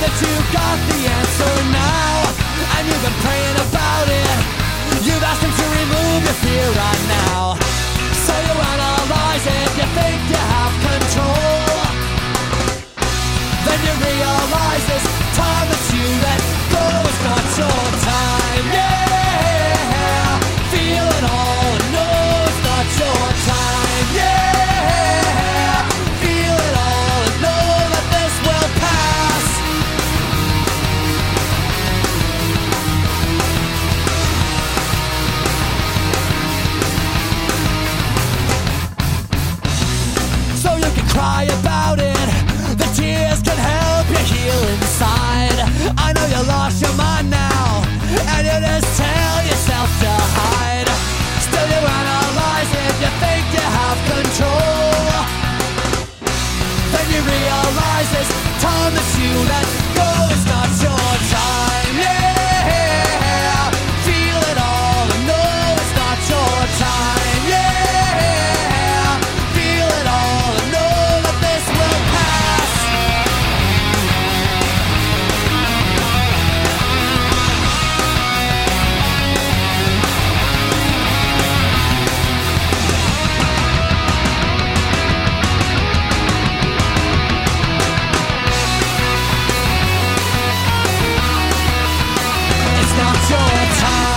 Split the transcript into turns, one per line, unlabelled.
that you got the answer now, and you can. she realizes time is you let go is not yours. not your time.